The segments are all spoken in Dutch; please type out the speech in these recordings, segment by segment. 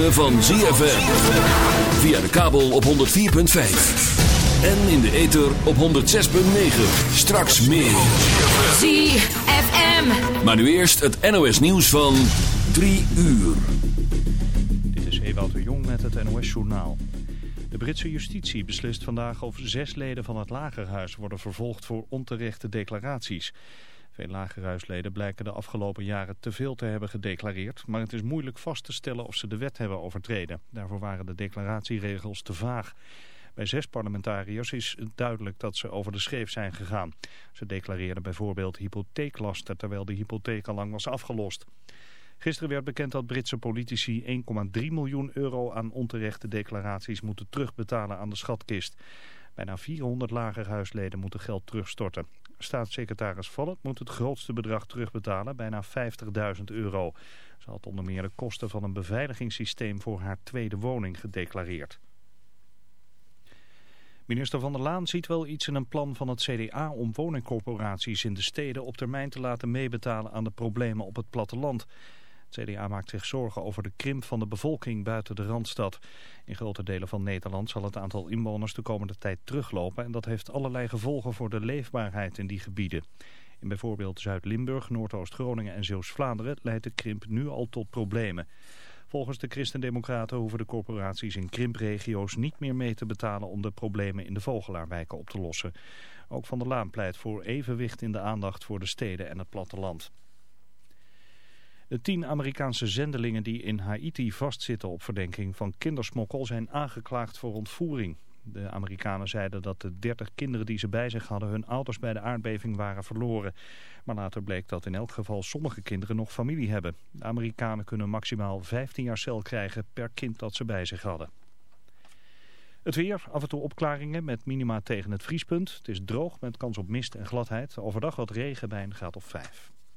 ritme van ZFM. Via de kabel op 104.5. En in de ether op 106.9. Straks meer. ZFM. Maar nu eerst het NOS nieuws van 3 uur. Dit is Ewout de Jong met het NOS-journaal. De Britse justitie beslist vandaag of zes leden van het Lagerhuis worden vervolgd voor onterechte declaraties. Veel lagerhuisleden blijken de afgelopen jaren te veel te hebben gedeclareerd, maar het is moeilijk vast te stellen of ze de wet hebben overtreden. Daarvoor waren de declaratieregels te vaag. Bij zes parlementariërs is het duidelijk dat ze over de scheef zijn gegaan. Ze declareerden bijvoorbeeld hypotheeklasten terwijl de hypotheek al lang was afgelost. Gisteren werd bekend dat Britse politici 1,3 miljoen euro aan onterechte declaraties moeten terugbetalen aan de schatkist. Bijna 400 lagerhuisleden moeten geld terugstorten. Staatssecretaris Vallet moet het grootste bedrag terugbetalen, bijna 50.000 euro. Ze had onder meer de kosten van een beveiligingssysteem voor haar tweede woning gedeclareerd. Minister Van der Laan ziet wel iets in een plan van het CDA om woningcorporaties in de steden op termijn te laten meebetalen aan de problemen op het platteland. Het CDA maakt zich zorgen over de krimp van de bevolking buiten de Randstad. In grote delen van Nederland zal het aantal inwoners de komende tijd teruglopen... en dat heeft allerlei gevolgen voor de leefbaarheid in die gebieden. In bijvoorbeeld Zuid-Limburg, Noordoost-Groningen en Zeeuws-Vlaanderen leidt de krimp nu al tot problemen. Volgens de Christendemocraten hoeven de corporaties in krimpregio's niet meer mee te betalen om de problemen in de vogelaarwijken op te lossen. Ook Van der Laan pleit voor evenwicht in de aandacht voor de steden en het platteland. De tien Amerikaanse zendelingen die in Haiti vastzitten op verdenking van kindersmokkel zijn aangeklaagd voor ontvoering. De Amerikanen zeiden dat de 30 kinderen die ze bij zich hadden hun ouders bij de aardbeving waren verloren. Maar later bleek dat in elk geval sommige kinderen nog familie hebben. De Amerikanen kunnen maximaal 15 jaar cel krijgen per kind dat ze bij zich hadden. Het weer, af en toe opklaringen met minima tegen het vriespunt. Het is droog met kans op mist en gladheid. Overdag wat regen bij een graad of 5.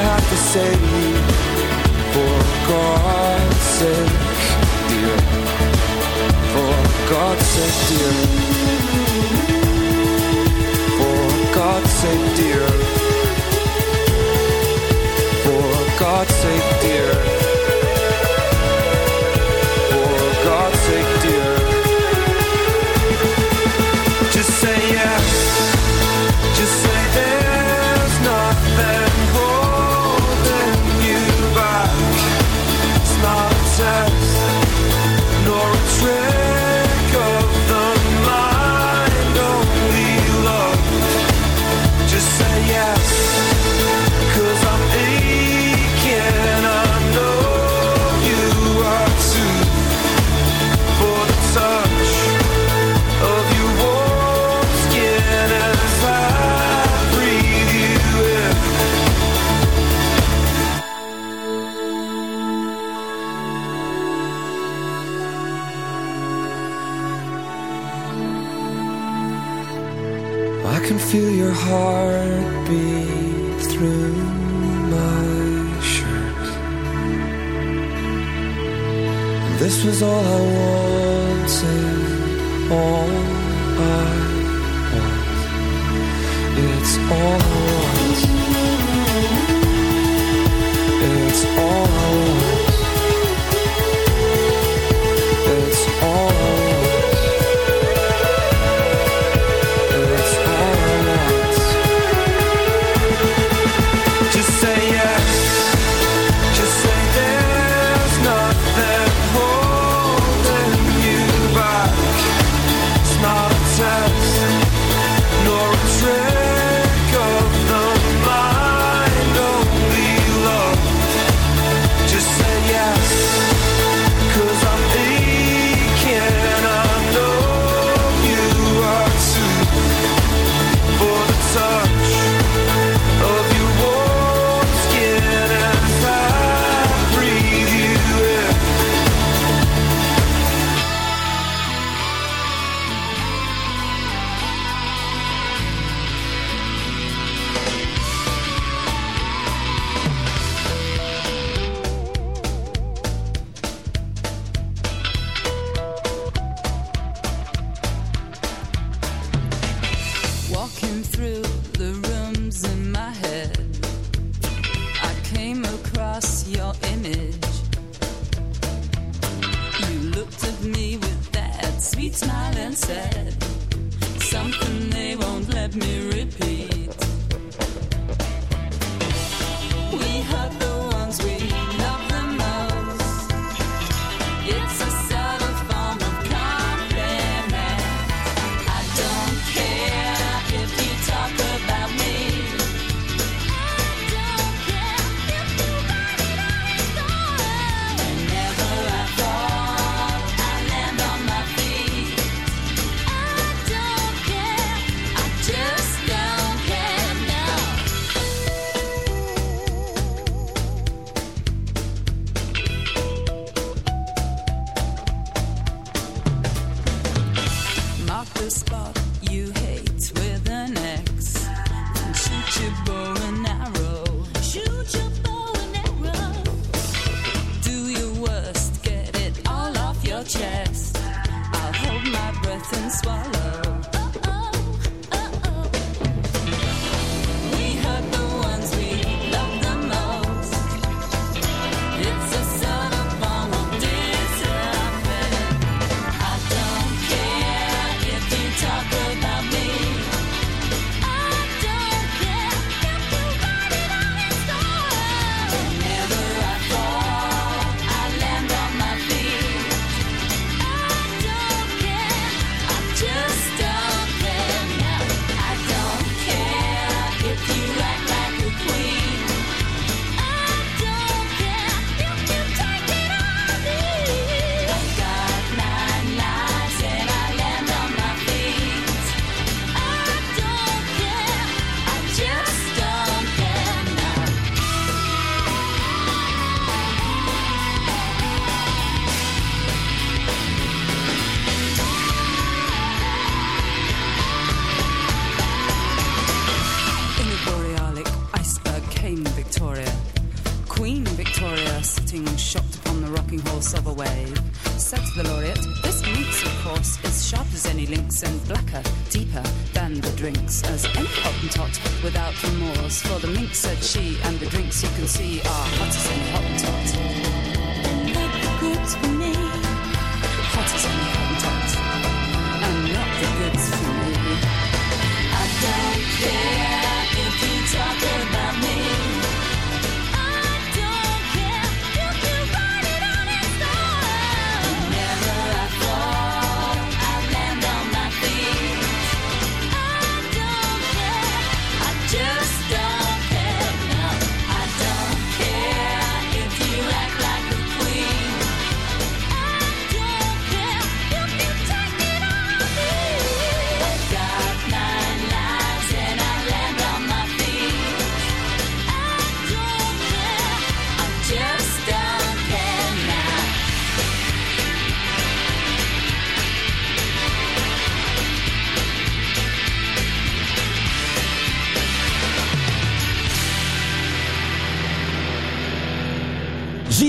Have to say? For God's sake, dear. For God's sake, dear. For God's sake, dear. For God's sake, all I wanted, all it's going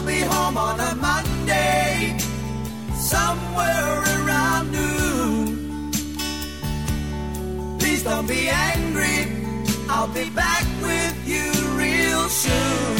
I'll be home on a Monday, somewhere around noon. Please don't be angry, I'll be back with you real soon.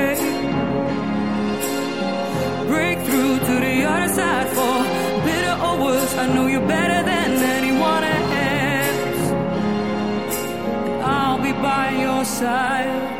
decide for. Bitter or worse, I know you better than anyone else. I'll be by your side.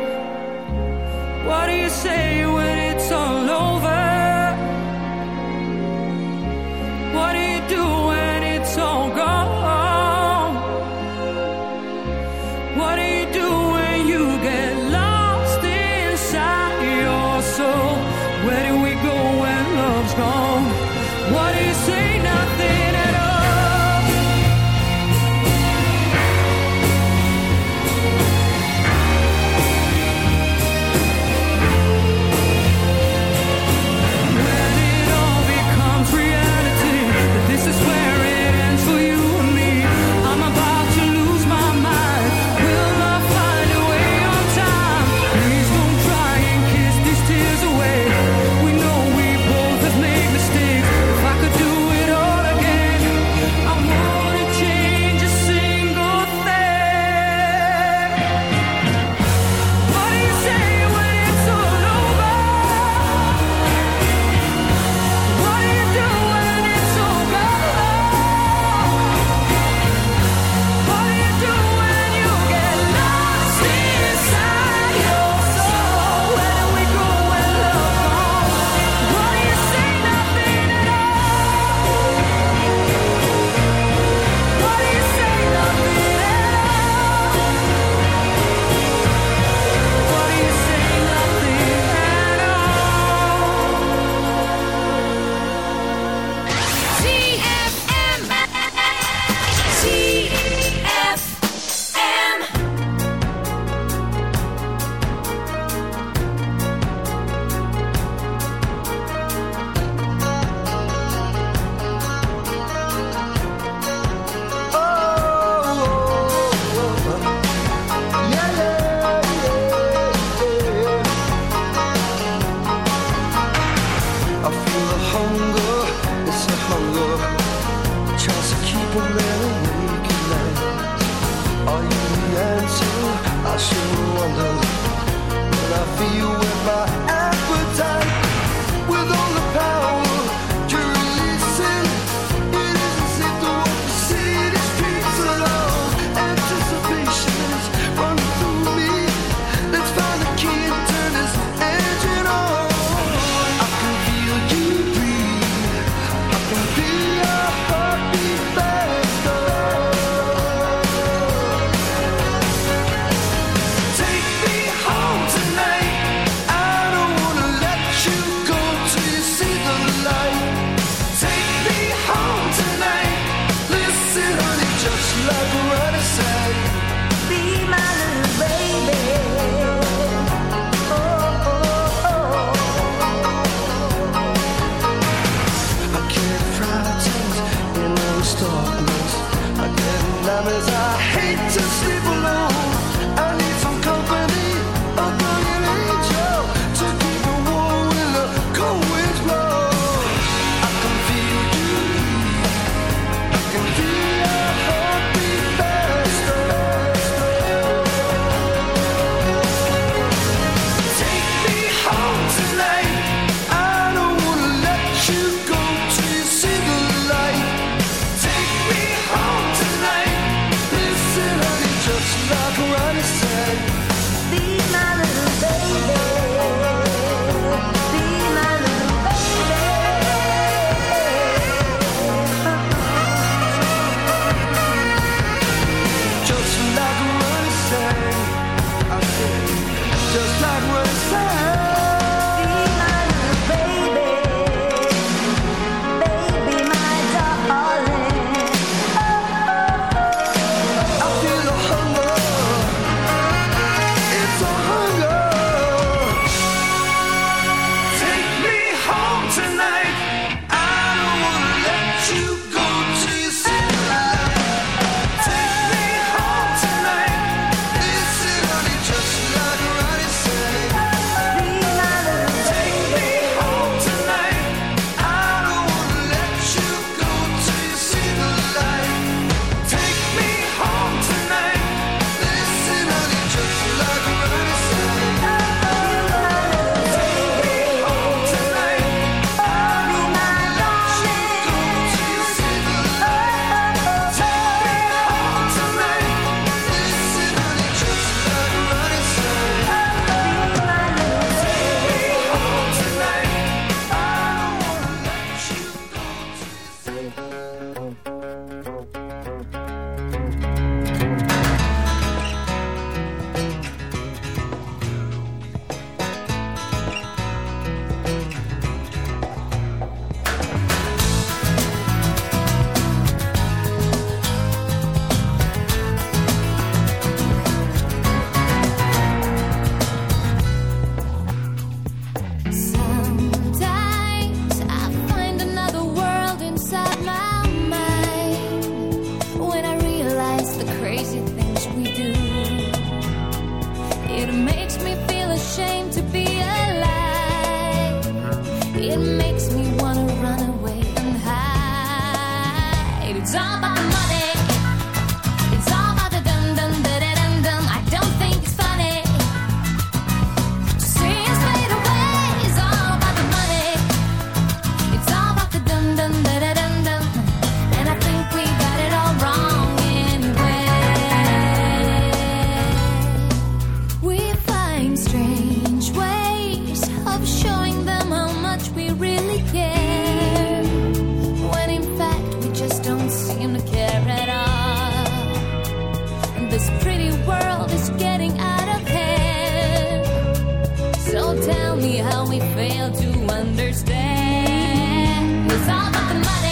to understand. It's all about the money.